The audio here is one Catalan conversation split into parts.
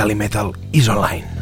Calimetal is online.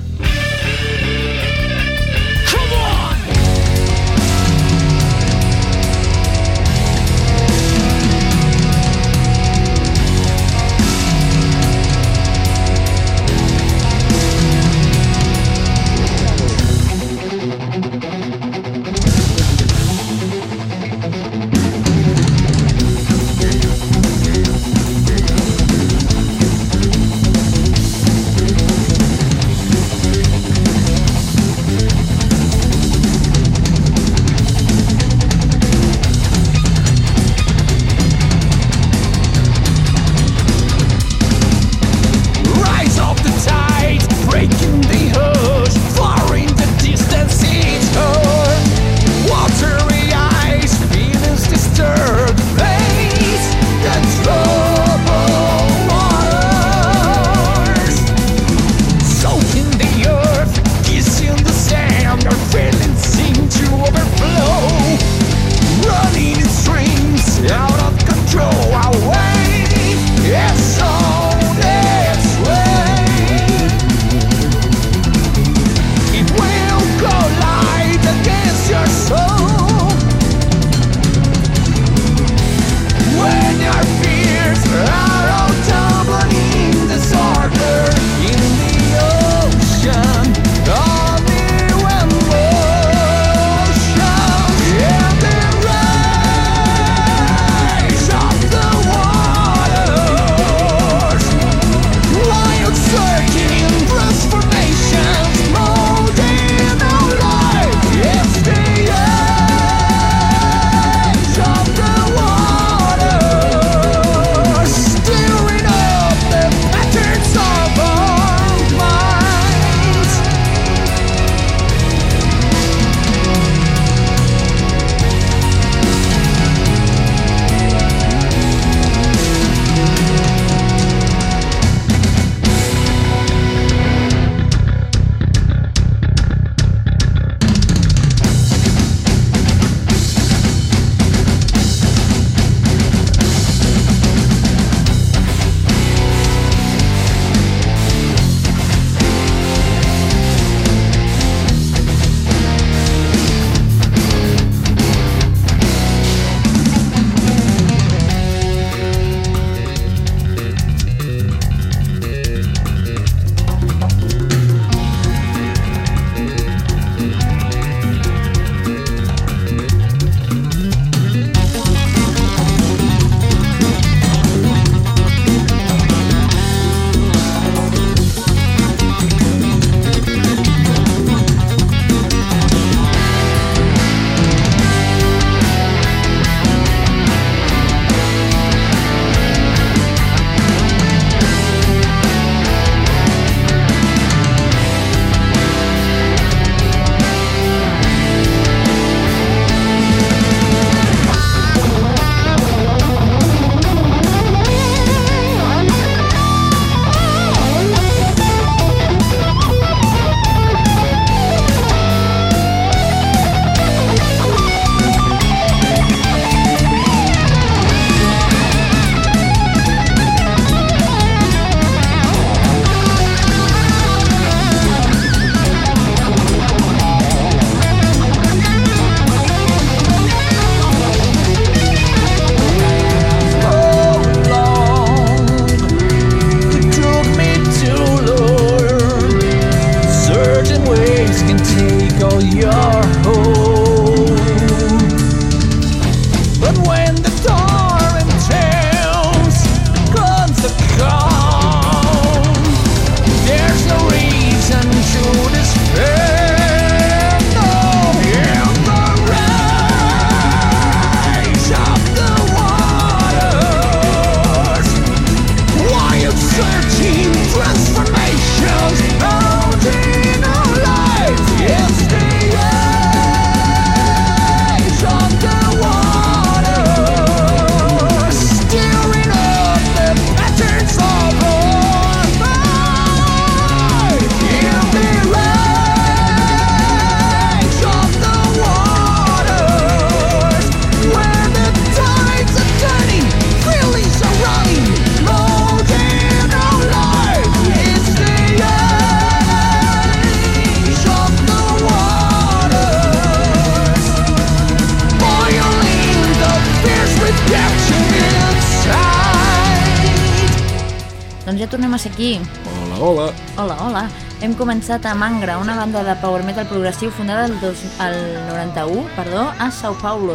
Començat a Mangra, una banda de power metal progressiu fundada el, dos, el 91 perdó, a Sao Paulo,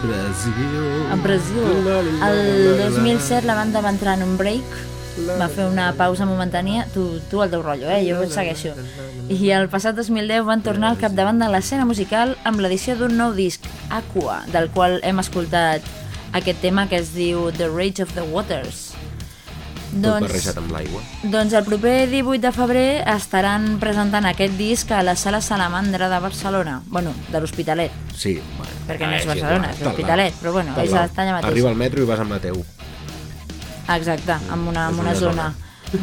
Brasil. a Brasil. El 2007 la banda va entrar en un break, va fer una pausa momentània, tu, tu el teu rotllo, eh? jo segueixo. I el passat 2010 van tornar al capdavant de l'escena musical amb l'edició d'un nou disc, Aqua, del qual hem escoltat aquest tema que es diu The Rage of the Waters. Tot barrejat amb l'aigua. Doncs el proper 18 de febrer estaran presentant aquest disc a la Sala Salamandra de Barcelona. Bueno, de l'Hospitalet, Sí, bueno. perquè no ah, és igual, Barcelona, és tal l'Hospitalet, però bueno, és allà mateix. Arriba al metro i vas amb la teu. Exacte, amb una, amb És una una zona.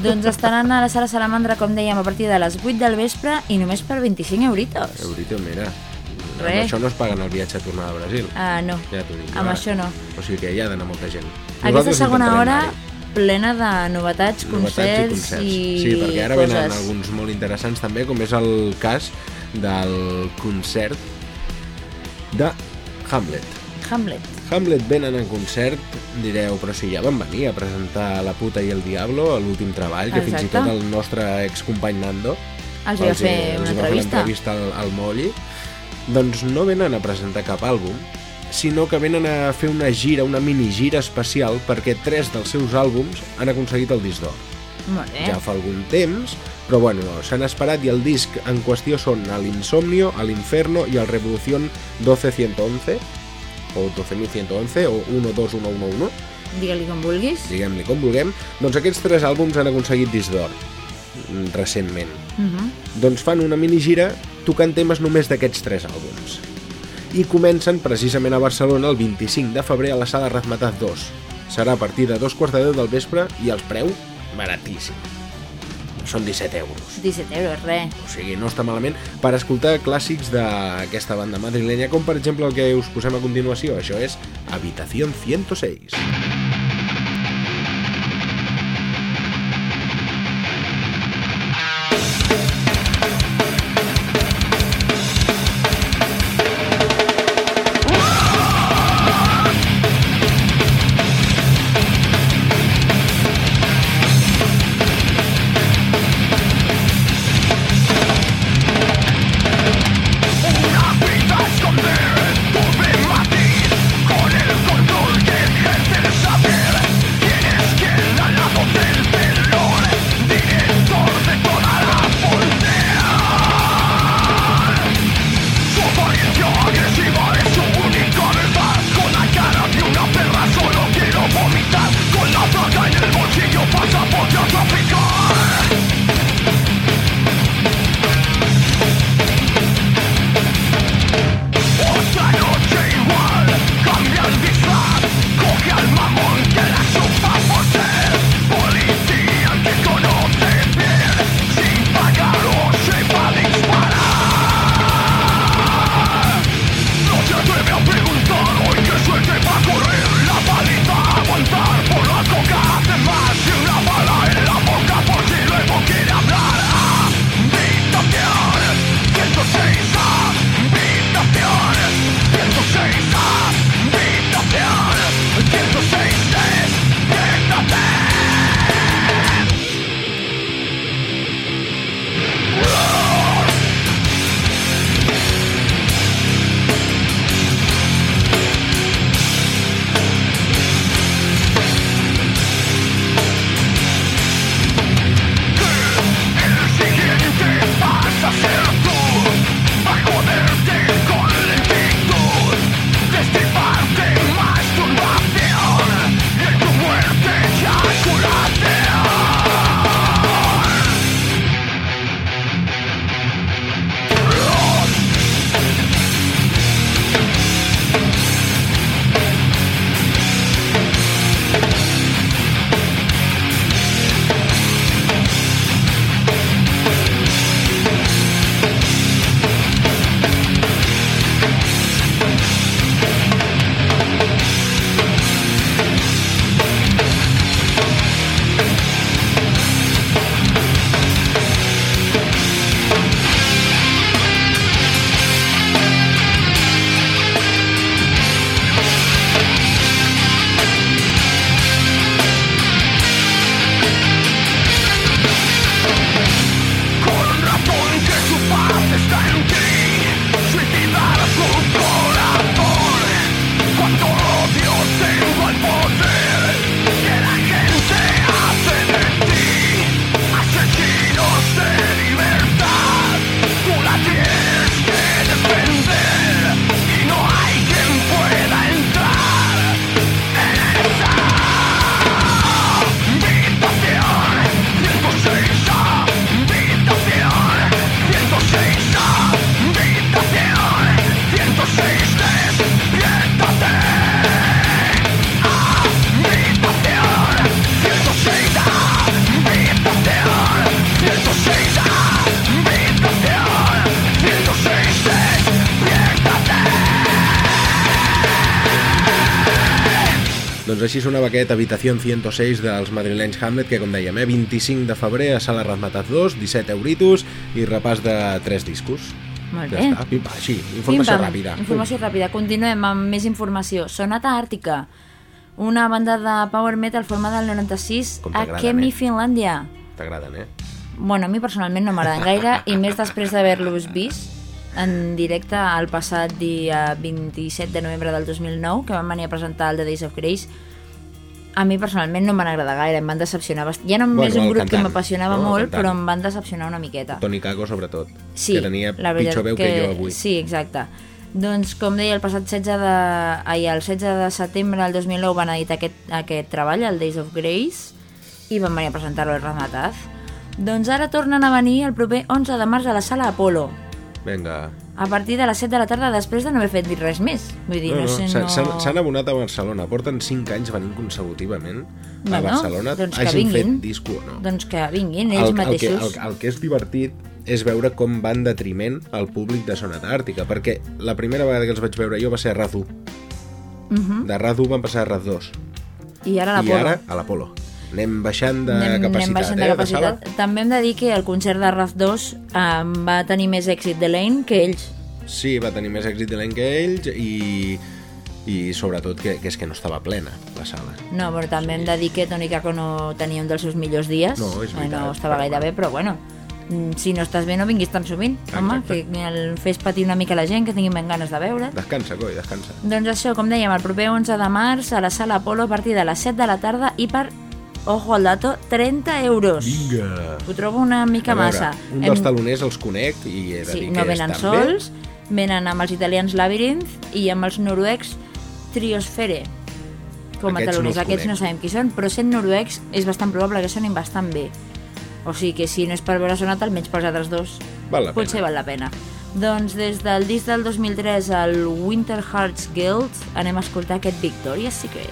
doncs estaran a la Sala Salamandra, com dèiem, a partir de les 8 del vespre i només per 25 euritos. Eurito, mira. Res. Amb això no es paguen el viatge a tornar a Brasil. Ah, no, Ja t'ho dic. amb va. això no. O sigui que hi ha d'anar molta gent. Aquesta Nosaltres segona intentarem hora anar-hi. Plena de novetats, Novetats concerts, i concerts. i Sí, perquè ara coses. venen alguns molt interessants també, com és el cas del concert de Hamlet. Hamlet. Hamlet venen en concert, direu, però si ja van venir a presentar La puta i el diablo, l'últim treball, que fins i Exacte. tot el nostre excompany Nando Els va fer els una hi va fer entrevista. l'entrevista al, al Molli, doncs no venen a presentar cap àlbum, sinó que venen a fer una gira, una mini gira especial, perquè tres dels seus àlbums han aconseguit el disc d'or. Ja fa algun temps, però bueno, s'han esperat i el disc en qüestió són l'Insomnio, l'Inferno i el Revolución 12111, o 12111, o 121111, Digue-li com vulguis. diguem-li com vulguem, doncs aquests tres àlbums han aconseguit disc d'or mm, recentment. Uh -huh. Doncs fan una minigira tocant temes només d'aquests tres àlbums i comencen precisament a Barcelona el 25 de febrer a la sala Razmetat 2. Serà a partir de dos quarts de deu del vespre i els preu baratíssim. Són 17 euros. 17 euros, res. O sigui, no està malament per escoltar clàssics d'aquesta banda madrilenya, com per exemple el que us posem a continuació. Això és Habitación 106. Habitació 106. Així sonava aquest Habitació 106 dels madrilenys Hamlet, que com dèiem, eh, 25 de febrer a Sala Razmataz 2, 17 euritos i repàs de 3 discos. Molt Ja bé. està, pim, pam, així, informació Pim-pam, ràpida. Informació ràpida. Continuem amb més informació. Sonata Àrtica, una banda de power metal formada al 96 Com a Kemi, eh? Finlàndia. T'agraden, eh? Bueno, a mi personalment no m'agraden gaire i més després d'haver-los vist en directe el passat dia 27 de novembre del 2009 que van venir a presentar el The Days of Grace a mi personalment no em van agradar gaire em van decepcionar bastant. ja no Bueno, és un grup que cantant, m'apassionava no? Molt però em van decepcionar una miqueta Toni Caco, sobretot, Sí, que tenia la pitjor veu que, jo avui. Sí, exacte. Doncs, com deia, el passat 16 de... Ai, el 16 de setembre del 2009 van editar aquest, aquest treball, el Days of Grace, i van venir a presentar-lo al Ramataz. Doncs ara tornen a venir el proper 11 de març a la sala Apolo, Vinga. a partir de les 7 de la tarda després de no haver fet dir res més. Vull dir, no, sé, s'han- no... s'han- abonat a Barcelona, porten 5 anys venint consecutivament a Bueno, Barcelona, doncs que hagin vinguin. fet disco o no. Doncs que vinguin ells el, el, que, mateixos. el, el que és divertit és veure com va en detriment al públic de Sonata Àrtica, perquè la primera vegada que els vaig veure jo va ser a Raz 1. Uh -huh. De Raz 1 van passar a Raz 2. I ara I l'Apolo. ara a l'Apolo. Anem baixant de anem, capacitat, anem baixant de eh, capacitat. de. També hem de dir que el concert de Raz 2 eh, va tenir més èxit de Lane que ells. Sí, va tenir més èxit de l'any que ells i, i sobretot que, que és que no estava plena la sala. No, però també hem de dir que Toni Kako no tenia un dels seus millors dies. No, és Eh, veritat, no estava però gaire bé, però bueno, mm, si no estàs bé no vinguis tan sovint. Home, Exacte. que el fes patir una mica la gent, que tinguin ben ganes de veure't. Descansa, coi, descansa. Doncs això, com dèiem, el proper 11 de març a la sala Apolo a partir de les 7 de la tarda i per, ojo al dato, 30 euros. Vinga! Ho trobo una mica veure, massa. un dels Hem- taloners els conec i he de Sí, dir no que venen estan bé. sols, venen amb els italians Labyrinth i amb els noruecs Triosfere. Com a Aquests no taloners, els aquests no conec. sabem qui són, però sent noruecs és bastant probable que sonin bastant bé. O sigui que si no és per veure sonat, almenys pels altres dos. Val la Potser pena. val la pena. Doncs des del disc del 2003 al Winter Hearts Guild anem a escoltar aquest Victoria's Secret.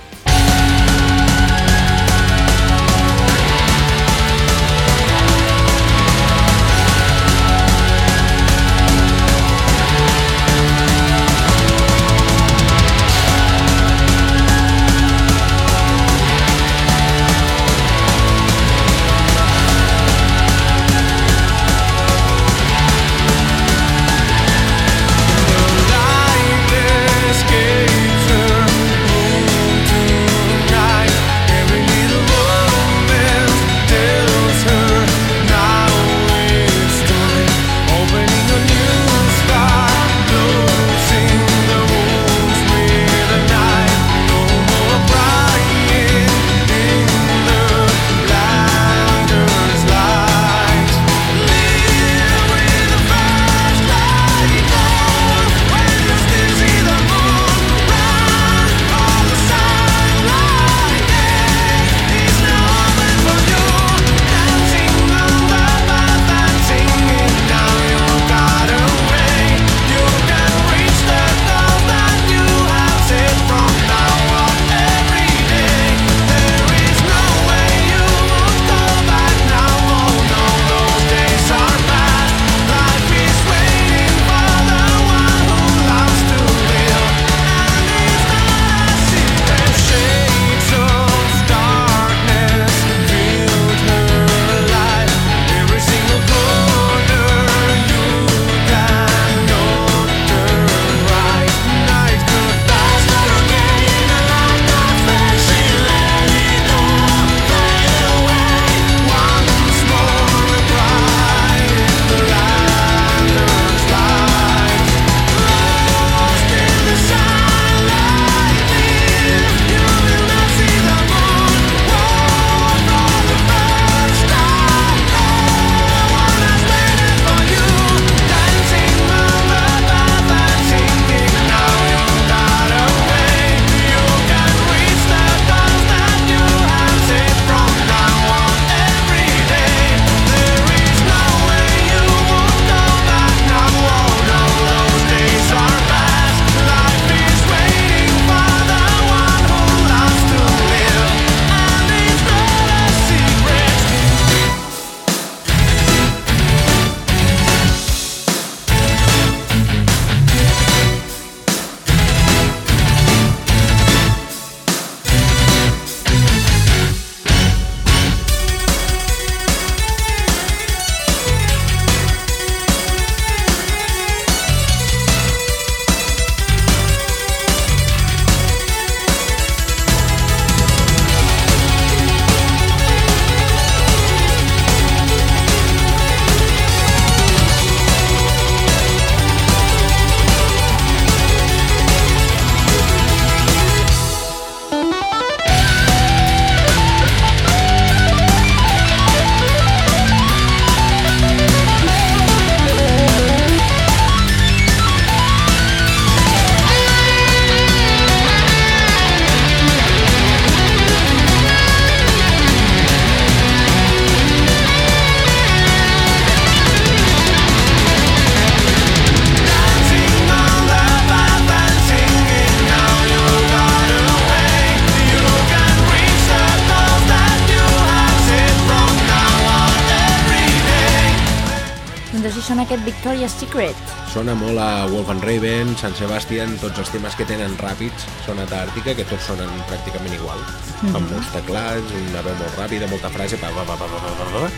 Sona molt a Wolf and Raven, San Sebastian, tots els temes que tenen ràpids, sona tàrtica, que tots sonen pràcticament igual. Mm -hmm. Amb molts teclats, una veu molt ràpida, molta frase, pa, pa, pa, pa, pa, pa, pa,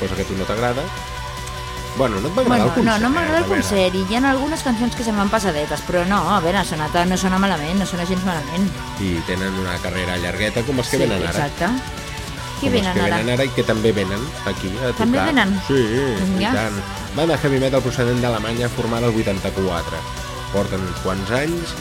cosa que a tu no t'agrada. Bueno, no et va agradar bueno, el concert. No, no m'agrada el eh, concert, i hi ha algunes cançons que se m'han passadetes, però no, a veure, sonata no sona malament, no sona gens malament. I tenen una carrera llargueta, com els que sí, venen ara. exacte. Qui com venen que ara? venen ara i que també venen aquí a tocar. També venen? Sí, i Vinga. tant. Banda heavy metal procedent d'Alemanya formada el 84. Porten uns quants anys.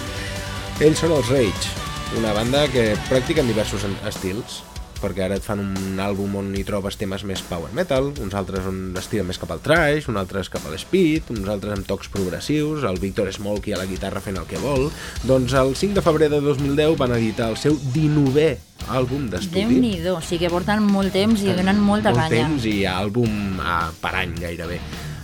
Ells són els Rage, una banda que practiquen diversos estils, perquè ara et fan un àlbum on hi trobes temes més power metal, uns altres on es tira més cap al trash, uns altres cap a l'speed, uns altres amb tocs progressius, el Víctor Smolky a la guitarra fent el que vol. Doncs el 5 de febrer de 2010 van editar el seu 19è àlbum d'estudi. Déu-n'hi-do, o sigui que porten molt temps i donen molta molt canya. temps i àlbum a, per any gairebé.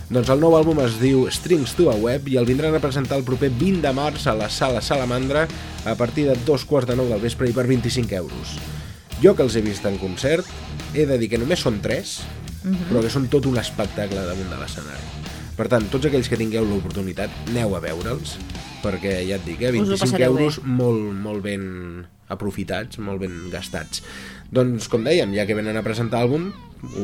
Doncs el nou àlbum es diu Strings to a Web i el vindran a presentar el proper 20 de març a la Sala Salamandra a partir de dos quarts de nou del vespre i per 25 euros. Jo que els he vist en concert, he de dir que només són tres, Mhm. però que són tot un espectacle damunt de l'escenari. Per tant, tots aquells que tingueu l'oportunitat, aneu a veure'ls, perquè ja et dic, eh, Us ho 25 passareu bé. euros molt, molt ben aprofitats, molt ben gastats. Doncs, com dèiem, ja que venen a presentar àlbum,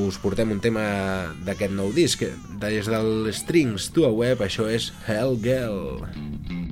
us portem un tema d'aquest nou disc. Des del Strings to a Web, això és Hell Girl. All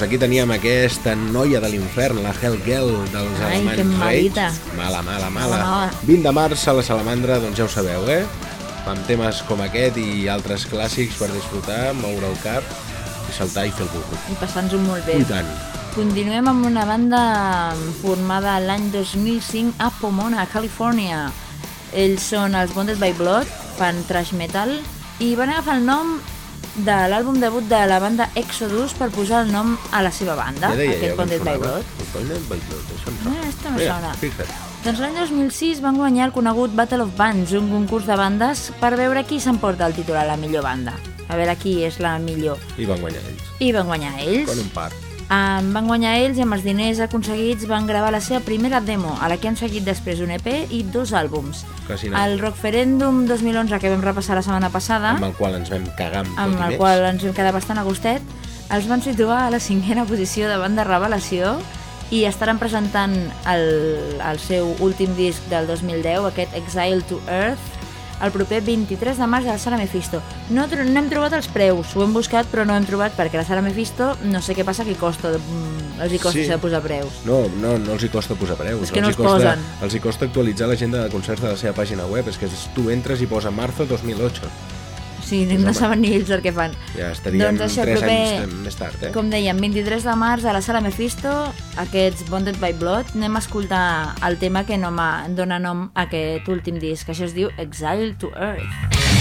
Doncs aquí teníem aquesta noia de l'infern, la Hell Girl dels Ai, alemanys que malita. Mala, mala, mala. Mala, mala. 20 de març a la Salamandra, doncs ja ho sabeu, eh? Amb temes com aquest i altres clàssics per disfrutar, moure el cap i saltar i fer el burro. I passant-ho molt bé. I tant. Continuem amb una banda formada l'any 2005 a Pomona, Califòrnia. Ells són els Bonded by Blood, fan trash metal, i van agafar el nom de l'àlbum debut de la banda Exodus per posar el nom a la seva banda, Ja deia aquest Bonded by sonava. Blood. Bonded by Blood, això em sona. Ah, esta me Mira, sona. Fixa't. Doncs l'any 2006 van guanyar el conegut Battle of Bands, un concurs de bandes per veure qui s'emporta el títol a la millor banda. A veure qui és la millor. I van guanyar ells. I van guanyar ells. Con un par. Um, van guanyar ells i amb els diners aconseguits van gravar la seva primera demo, a la que han seguit després un EP i dos àlbums. Quasi nada. El Rockferendum 2011, que vam repassar la setmana passada, Amb el qual ens vam cagar amb, amb el més. qual ens vam quedar bastant a gustet, els van situar a la cinquena posició davant de Revelació i estaran presentant el, el seu últim disc del 2010, aquest Exile to Earth, el proper 23 de març a la Sala Mephisto. No, no hem trobat els preus, ho hem buscat però no hem trobat perquè la Sala Mephisto no sé què passa que costa, mm, els hi costa Sí. posar preus. No, no, no els hi costa posar preus. És que no els els costa, posen. Els hi costa actualitzar l'agenda de concerts de la seva pàgina web. És que tu entres i posa marzo 2008. Sí, no home. saben ni ells el que fan. Ja estaríem Doncs això, 3 proper- anys més tard, eh? Com dèiem, 23 de març a la sala Mephisto, aquests Bonded by Blood, anem a escoltar el tema que nom a, dona nom a aquest últim disc, que això es diu Exile to Earth.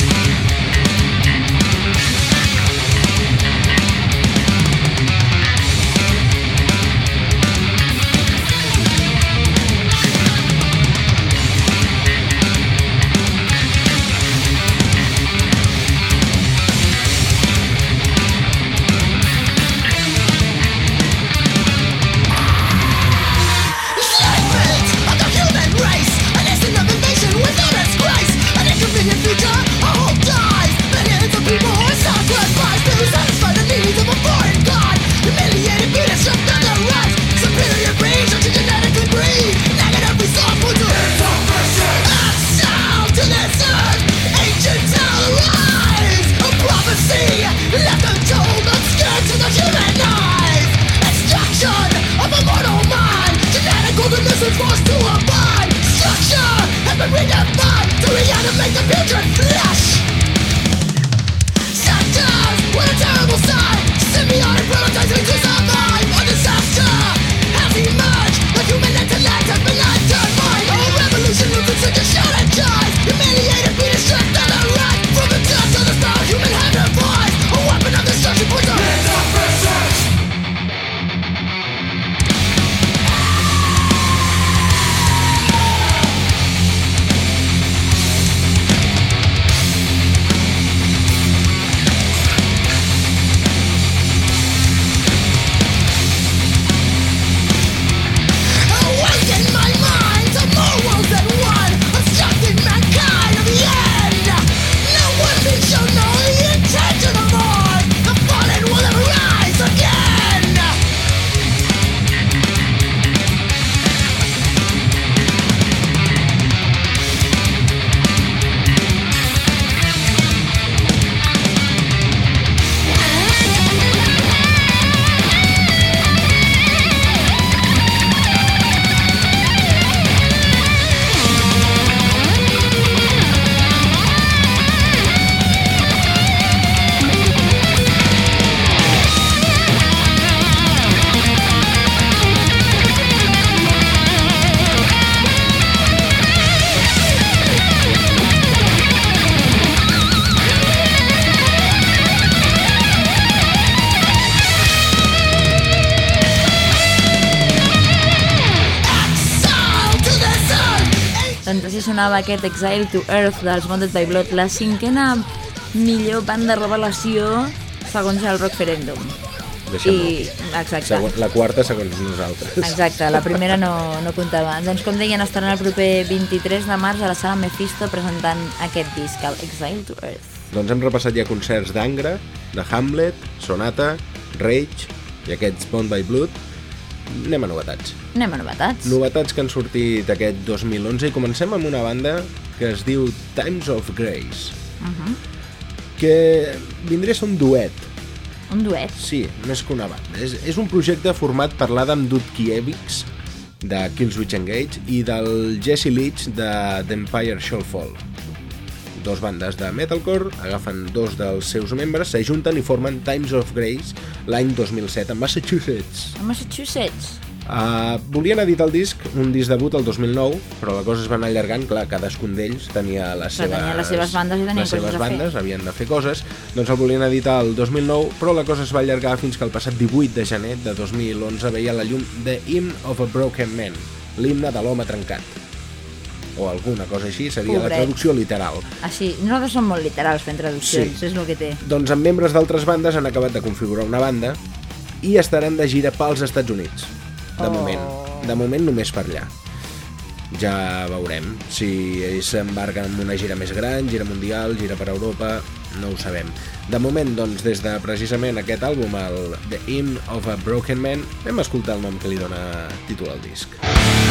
Sonava aquest Exile to Earth dels Bonded by Blood, la cinquena millor banda revelació segons el Rockferendum. I, exacte. Segon, la quarta segons nosaltres. Exacte, la primera no, no comptava. Doncs com deien, estaran el proper 23 de març a la sala Mephisto presentant aquest disc, el Exile to Earth. Doncs hem repassat ja concerts d'Angra, de Hamlet, Sonata, Rage i aquests Bond by Blood. Anem a novetats. Anem a novetats. Novetats que han sortit aquest 2011 i comencem amb una banda que es diu Times of Grace, Uh -huh. que vindria a ser un duet Un duet. Sí, més que una banda. És, és un projecte format per l'Adam Dudkiewicz, de Killswitch Engage, i del Jesse Leach, de The Empire Shall Fall. Dos bandes de metalcore agafen dos dels seus membres, s'ajunten i formen Times of Grace l'any 2007 a Massachusetts. A Massachusetts. Uh, volien editar el disc, un disc debut el 2009, però la cosa es va anar allargant, clar, cadascun d'ells tenia les Clar, seves, tenia les seves bandes i tenien les seves a fer. bandes, havien de fer coses, doncs el volien editar el 2009, però la cosa es va allargar fins que el passat 18 de gener de 2011 veia la llum The Hymn of a Broken Man, l'himne de l'home trencat. O alguna cosa així, seria Pobret. la traducció literal. Així, nosaltres som molt literals fent traduccions, Sí. és el que té. Doncs amb membres d'altres bandes han acabat de configurar una banda i estaran de gira pels Estats Units. De Oh. moment. De moment només per allà. Ja veurem si s'embarquen en una gira més gran, gira mundial, gira per Europa, no ho sabem. De moment, doncs, des de precisament aquest àlbum, el The Hymn of a Broken Man, vam escoltar el nom que li dona títol al disc. Fell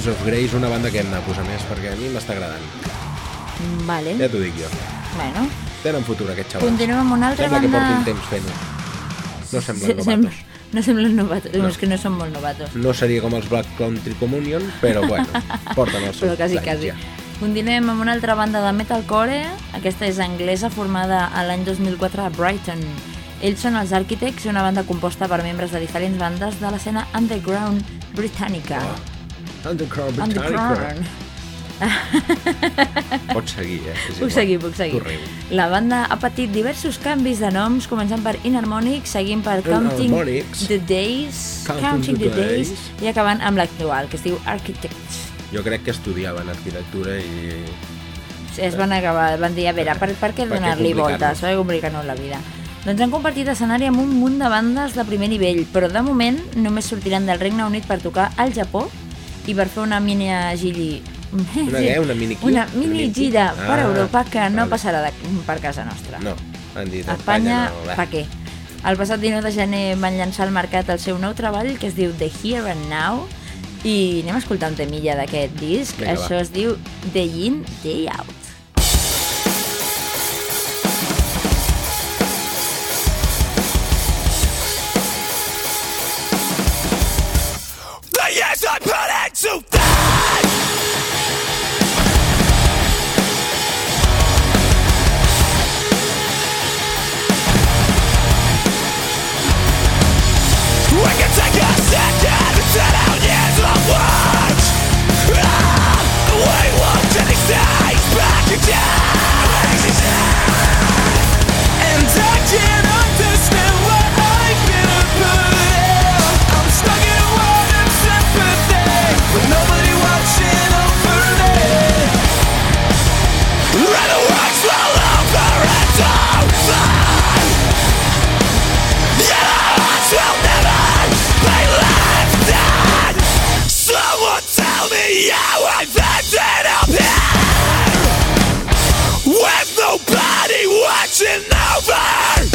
Times of Grace, una banda que hem de posar més perquè a mi m'està agradant. Vale. Ja t'ho dic jo. Bueno, Tenen futur aquests xavals. continuem amb una altra Sembla que banda... portin temps fent-ho. No semblen Sem- novatos. No semblen novatos, no. és que no són molt novatos. No seria com els Black Country Communion, però bueno, porten els seus Però quasi, anys quasi. ja. Continuem amb una altra banda de metalcore. Aquesta és anglesa, formada a l'any 2004 a Brighton. Ells són els Architects, una banda composta per membres de diferents bandes de l'escena underground britànica. Underground Britannica. Underground. Pots seguir, eh? És Puc seguir, puc seguir. Riu. La banda ha patit diversos canvis de noms, començant per Inharmonic, seguint per Counting the Days, Counting Counting the the Days, Days. i acabant amb l'actual, que es diu Architects. Jo crec que estudiaven arquitectura i... Sí, es van acabar, van dir, a veure, per, per què donar-li voltes? Per què complicar-nos la vida? Doncs han compartit escenari amb un munt de bandes de primer nivell, però de moment només sortiran del Regne Unit per tocar al Japó i per fer una mini giri... Una què? Una mini qui? Una mini gira per Ah, Europa que no vale. passarà de, per casa nostra. No, han dit A Espanya, no, va. pa què? El passat 19 de gener van llançar al mercat el seu nou treball que es diu The Here and Now i anem a escoltar un temilla d'aquest disc. Vinga, va. Això es diu Day In, Day Out. two, watching over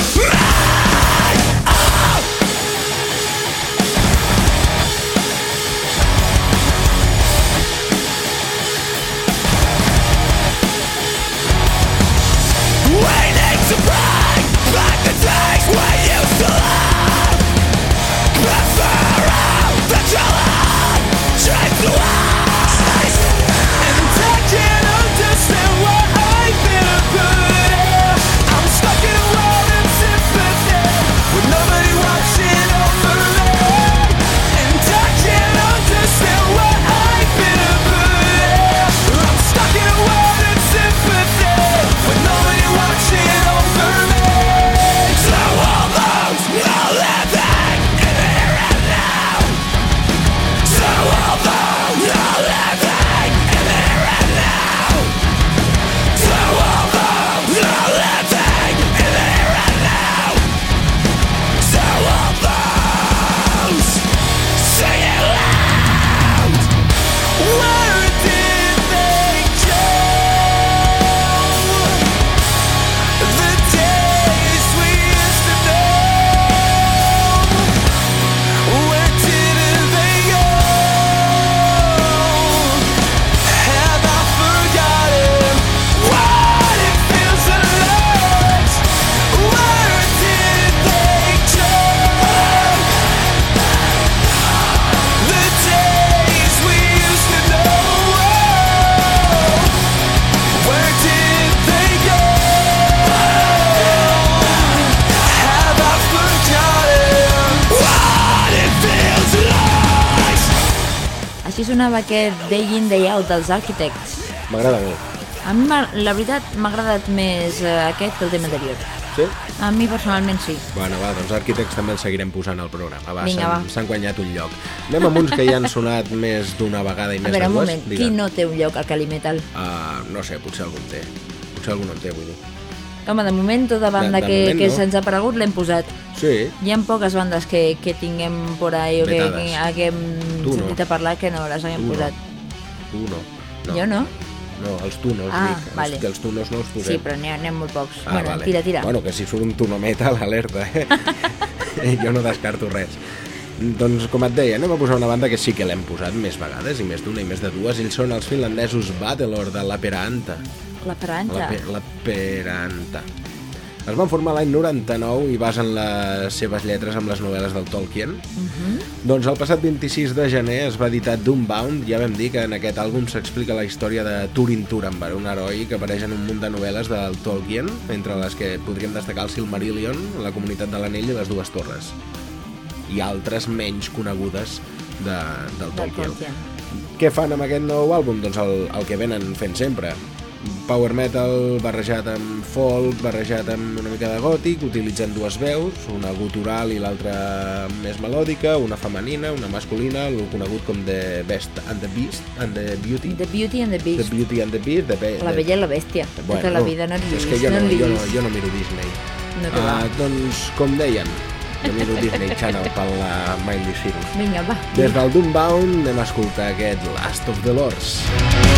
sonava aquest Day In, Day Out dels Architects. M'agrada a mi. A mi, la veritat, m'ha agradat més eh, aquest que el tema anterior. Sí? A mi personalment sí. Bueno, va, doncs Arquitects també el seguirem posant al programa. Va, Vinga, s'han- guanyat un lloc. Anem amb uns que ja han sonat més d'una vegada i A més veure, de un dues. moment, Digue'm. qui no té un lloc al Calimetal? Uh, no sé, potser algun té. Potser algun en té, vull dir. Home, de moment, tota banda de que, moment que no. se'ns ha aparegut l'hem posat. Sí, Hi ha poques bandes que, que tinguem por ahí o que, que haguem Tu no. sentit a parlar que no les haguem Tu no. posat. tu no. no. Jo no? No, els tunos, Ah, dic. Els- vale. Que els tunos no els posem. Sí, però n'hi ha, ha molt pocs. Ah, bueno, vale. tira, tira. Bueno, que si surt un tuno metal, alerta, eh? jo no descarto res. Doncs, com et deia, anem a posar una banda que sí que l'hem posat més vegades, i més d'una i més de dues. Ells són els finlandesos Battlelord de la Peranta. La Peranta. La, pe la Peranta. Es van formar l'any 99 i basen les seves lletres amb les novel·les del Tolkien. Mhm. Doncs el passat 26 de gener es va editar Doombound, ja vam dir que en aquest àlbum s'explica la història de Turin Turambar, un heroi que apareix en un munt de novel·les del Tolkien, entre les que podríem destacar el Silmarillion, la comunitat de l'Anell i les dues torres. I altres menys conegudes de, del Del Tolkien. Tolkien. Què fan amb aquest nou àlbum? Doncs el, el que venen fent sempre. Power metal barrejat amb folk, barrejat amb una mica de gòtic, utilitzant dues veus, una gutural i l'altra més melòdica, una femenina, una masculina, el conegut com The Best and the Beast, and the Beauty. The Beauty and the The Beast. Beauty and the Beast. The Be La the- Bella i la Bèstia. Tota la vida no l'he és que jo no, l'he jo, no, jo no miro Disney. No té Ah, doncs, com deien, jo miro Disney Channel per la Miley Cyrus. Vinga, va. Des del Doombound anem a escoltar aquest Last of the Lords. Doncs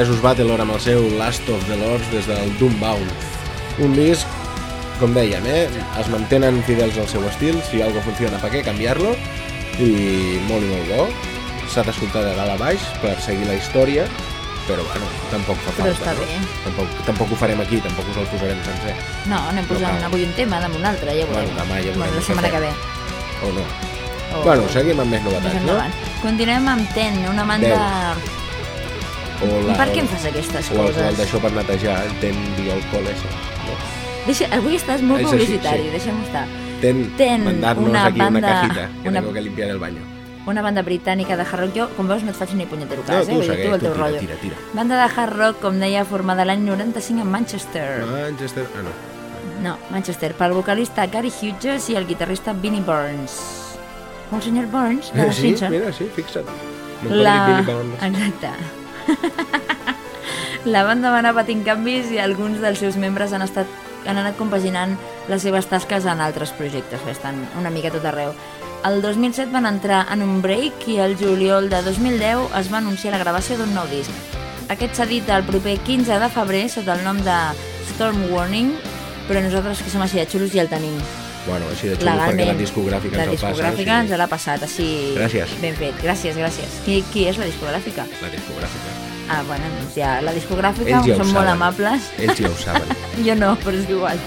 els finlandesos Battlelore amb el seu Last of the Lords des del Doombound. Un disc com dèiem, eh, es mantenen fidels al seu estil, si algo funciona, per què canviar-lo? I molt i molt bo. S'ha d'escoltar de dalt a baix per seguir la història, però bueno, tampoc fa Però falta, està no? bé. Tampoc, tampoc ho farem aquí, tampoc us el posarem sencer. No, anem posant cal. avui un tema, damunt un altre, ja ho Bueno, veurem. demà ja veurem Bueno, la setmana que ve. O no. O- Bueno, seguim amb més novetats, no? Continuem amb Ten, una banda... O la, Per què em fas aquestes o coses? el d'això per netejar, ten ese. No? Deixa, avui estàs molt És així, publicitari, sí. deixa'm estar. Ten, Ten, mandarnos una aquí banda- una cajita, que una- tengo que limpiar el baño. Una banda britànica de hard rock. Jo, com veus, no et faig ni punyetero No, cas, tu eh? Dir, segueix, tu el teu tira, rotllo. tira, tira. Banda de hard rock, com deia, formada l'any 95 a Manchester. Manchester... Ah, no. No, Manchester, pel vocalista Gary Hughes i el guitarrista Vinnie Burns. El senyor Burns, de Eh, los sí, Simpsons. mira, sí, fixa't. No La... Exacte. la banda va anar patint canvis i alguns dels seus membres han, estat, han anat compaginant les seves tasques en altres projectes, que estan una mica tot arreu. El 2007 van entrar en un break i el juliol de 2010 es va anunciar la gravació d'un nou disc. Aquest s'edita el proper 15 de febrer sota el nom de Storm Warning, però nosaltres que som així de xulos ja el tenim. Bueno, així de xulo, perquè legalment. la discogràfica la ens el passa. discogràfica sí. ens l'ha passat, així... Gràcies. Ben fet, gràcies, gràcies. Qui, qui és la discogràfica? La discogràfica. Ah, bueno, doncs ja, la discogràfica Ells ja ho són molt amables. Ells ja ho saben. jo no, però és igual.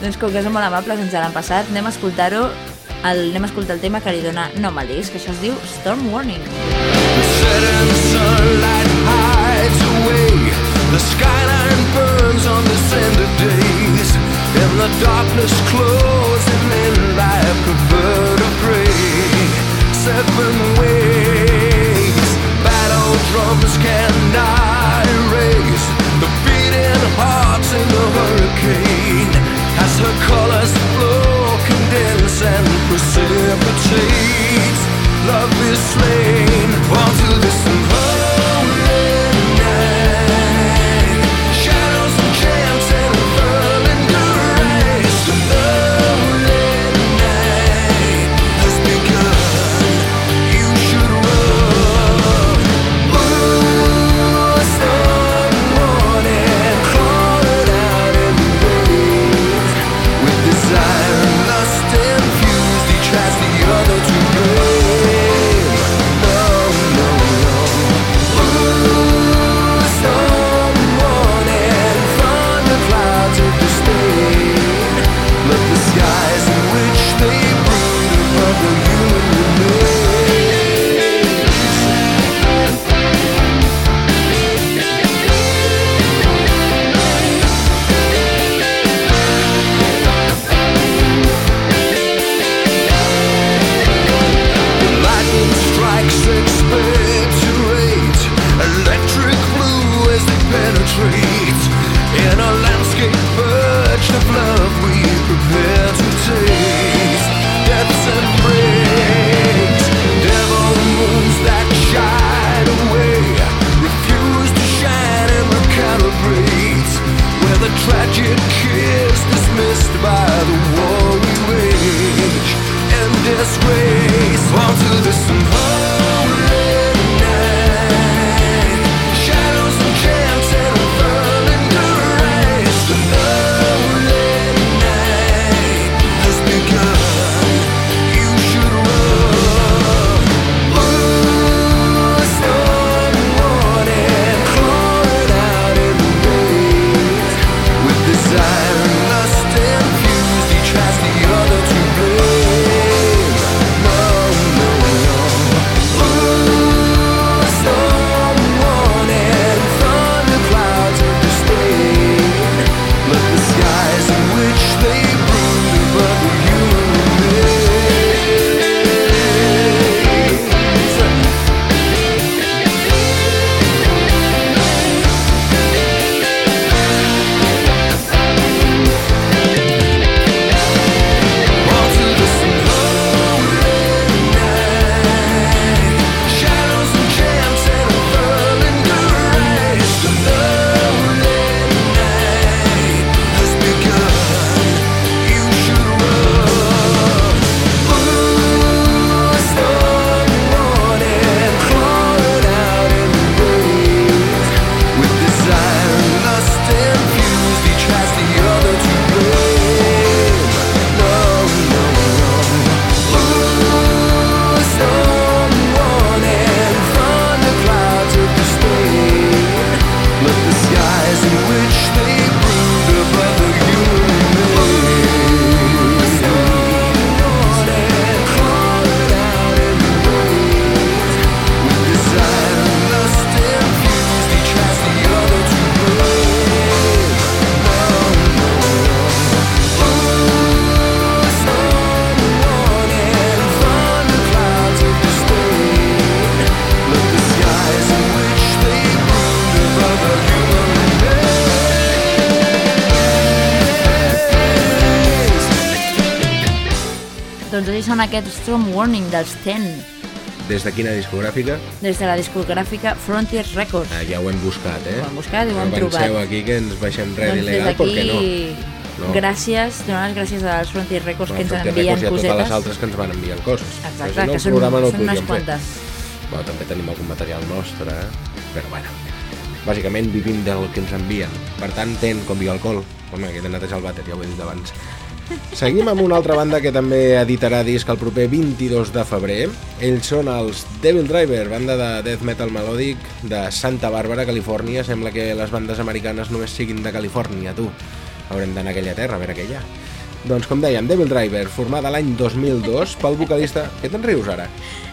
doncs com que són molt amables, ens l'han passat. Anem a escoltar-ho, el, anem a escoltar el tema que li dona nom al disc, que això es diu Storm Warning. The sunlight hides away. The skyline burns on December days. And the darkness closing in like a bird of prey. Seven ways. Battle drums cannot erase the beating hearts in the hurricane. As her colors flow, condense and precipitate. Love is slain onto this unholy Storm Warning dels 10, Des de quina discogràfica? des de la discogràfica Frontier Records. Ah, ja ho hem buscat, eh? Ho hem buscat i ho hem no trobat. aquí que ens baixem res doncs il·legal, perquè no. No. gràcies, donar les gràcies als Frontier Records que ens Frontier envien Records i a totes cosetes. les altres que ens van enviant coses. Exacte, si no, que són, no són unes quantes. Bueno, també tenim algun material nostre, eh? però bueno. Bàsicament vivim del que ens envien. Per tant, ten com vi alcohol. Home, que he de netejar el vàter, ja ho he dit abans. Seguim amb una altra banda que també editarà disc el proper 22 de febrer. Ells són els Devil Driver, banda de death metal melòdic de Santa Bàrbara, Califòrnia. Sembla que les bandes americanes només siguin de Califòrnia, tu. Haurem d'anar a aquella terra a veure què hi ha. Doncs com dèiem, Devil Driver, formada l'any 2002 pel vocalista... Què te'n rius ara?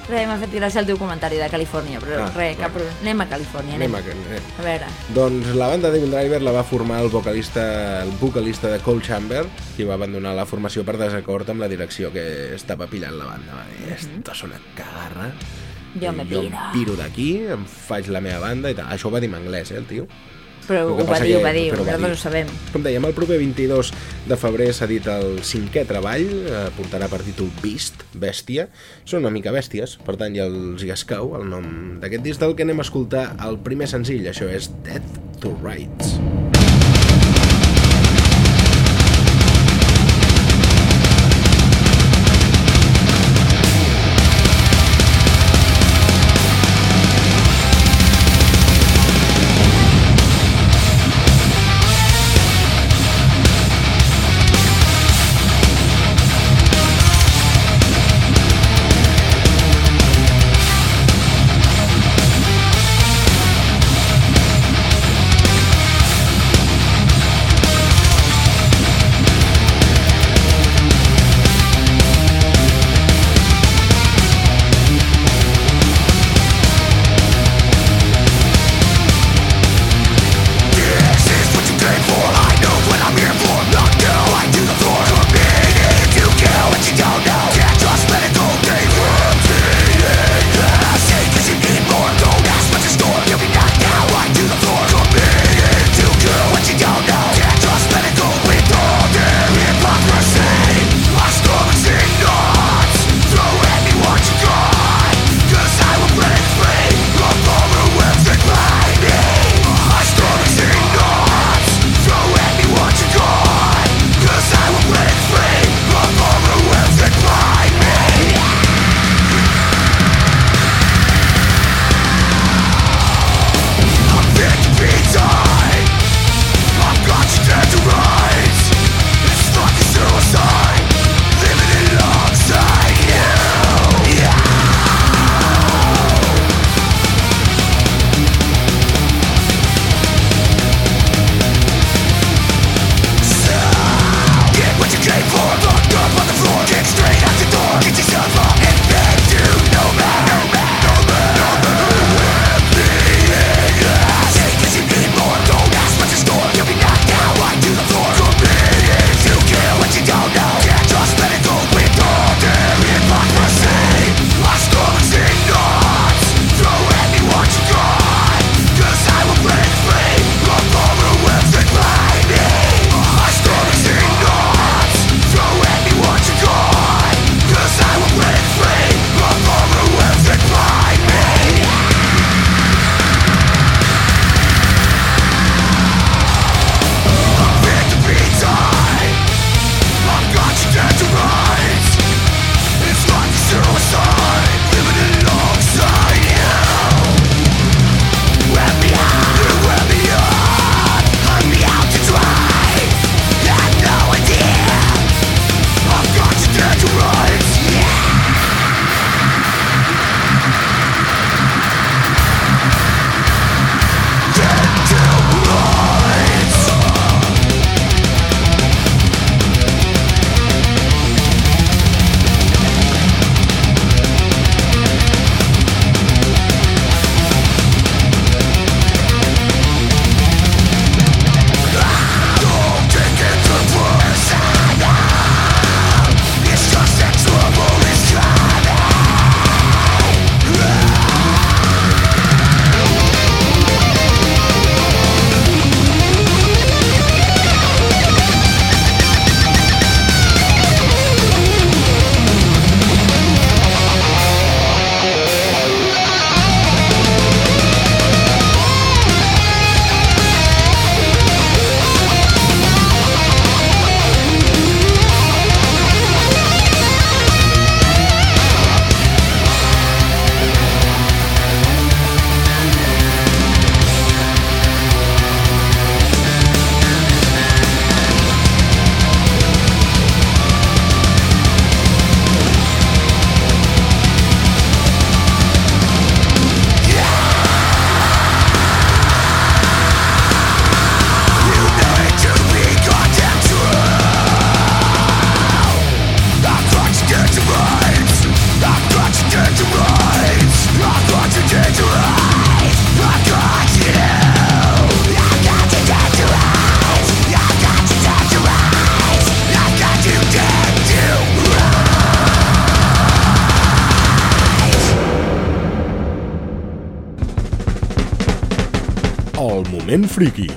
Res, m'ha fet gràcia el teu comentari de Califòrnia, però Ah, res, cap problema. Anem a Califòrnia, Anem anem. a... eh. A veure, Doncs la banda Devil Driver la va formar el vocalista, el vocalista de Cold Chamber, qui va abandonar la formació per desacord amb la direcció que estava pillant la banda. Va dir, esto és una cagarra. Jo me jo piro." em piro d'aquí, em faig la meva banda i tal. Això ho va dir en anglès, eh, el tio. Però ho va dir, que- ho va dir, però ho va nosaltres dir. ho sabem. Com dèiem, el proper 22 de febrer s'ha dit el cinquè treball, eh, portarà per títol Beast, Bèstia. Són una mica bèsties, per tant ja els hi escau el nom d'aquest disc del que anem a escoltar el primer senzill, això és Death to Rights. El moment friki.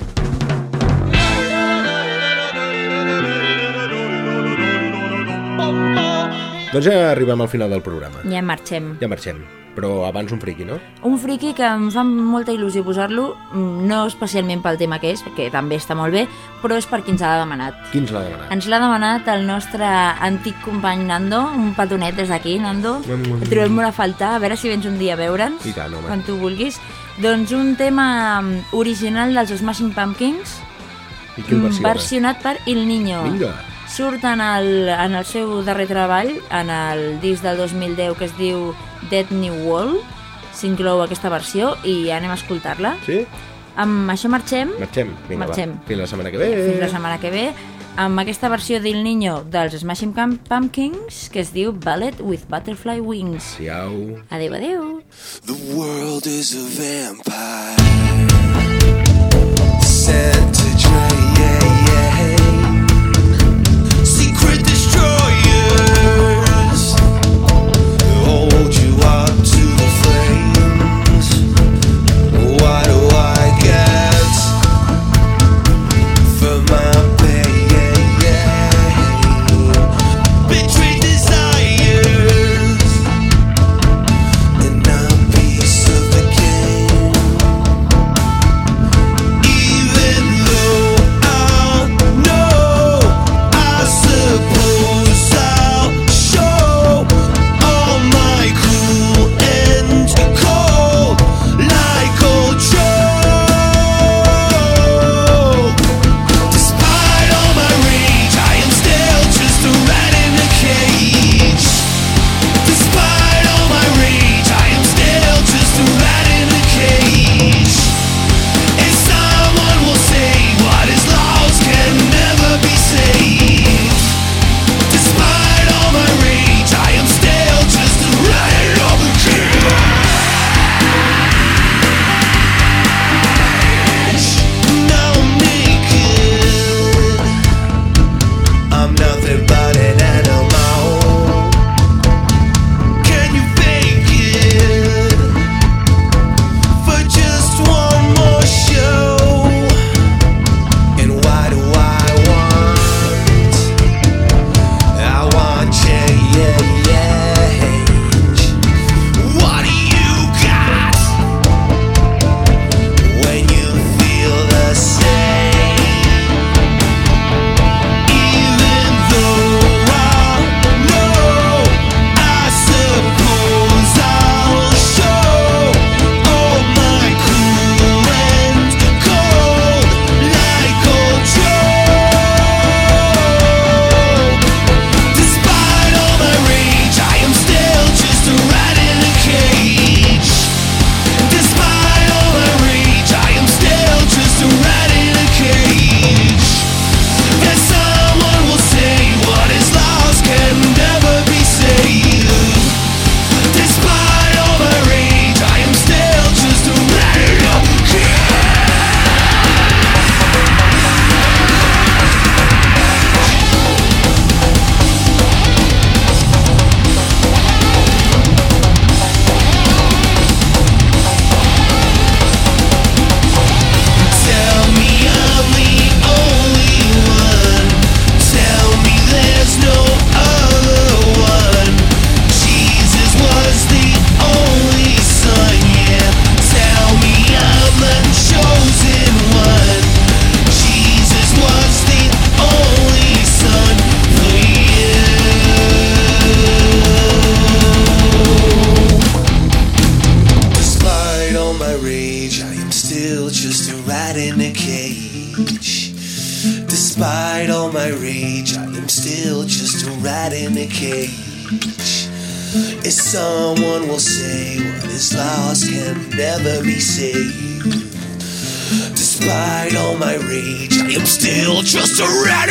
Doncs ja arribem al final del programa. Ja marxem. Ja marxem. Però abans un friki, no? Un friki que em fa molta il·lusió posar-lo, no especialment pel tema que és, perquè també està molt bé, però és per qui ens l'ha demanat. Qui ens l'ha demanat? Ens l'ha demanat el nostre antic company Nando, un petonet des d'aquí, Nando. Mm, mm, Et trobem molt a faltar, a veure si vens un dia a veure'ns, I tant, home. quan tu vulguis. Doncs un tema mm, original dels Smashing Pumpkins, I el versiona? versionat per Il Niño. Vinga. Surt en el, en el seu darrer treball, en el disc del 2010 que es diu Dead New World, s'inclou aquesta versió i anem a escoltar-la. Sí? Amb això marxem, Marxem. Vinga, Marxem. va. Fins la setmana que ve. fins la setmana que ve, amb aquesta versió d'Il Niño dels Smashing Pum- Pumpkins, que es diu Ballet with Butterfly Wings. Adéu. Adéu, adéu. The world is a vampire sent to drain. I am still just a rat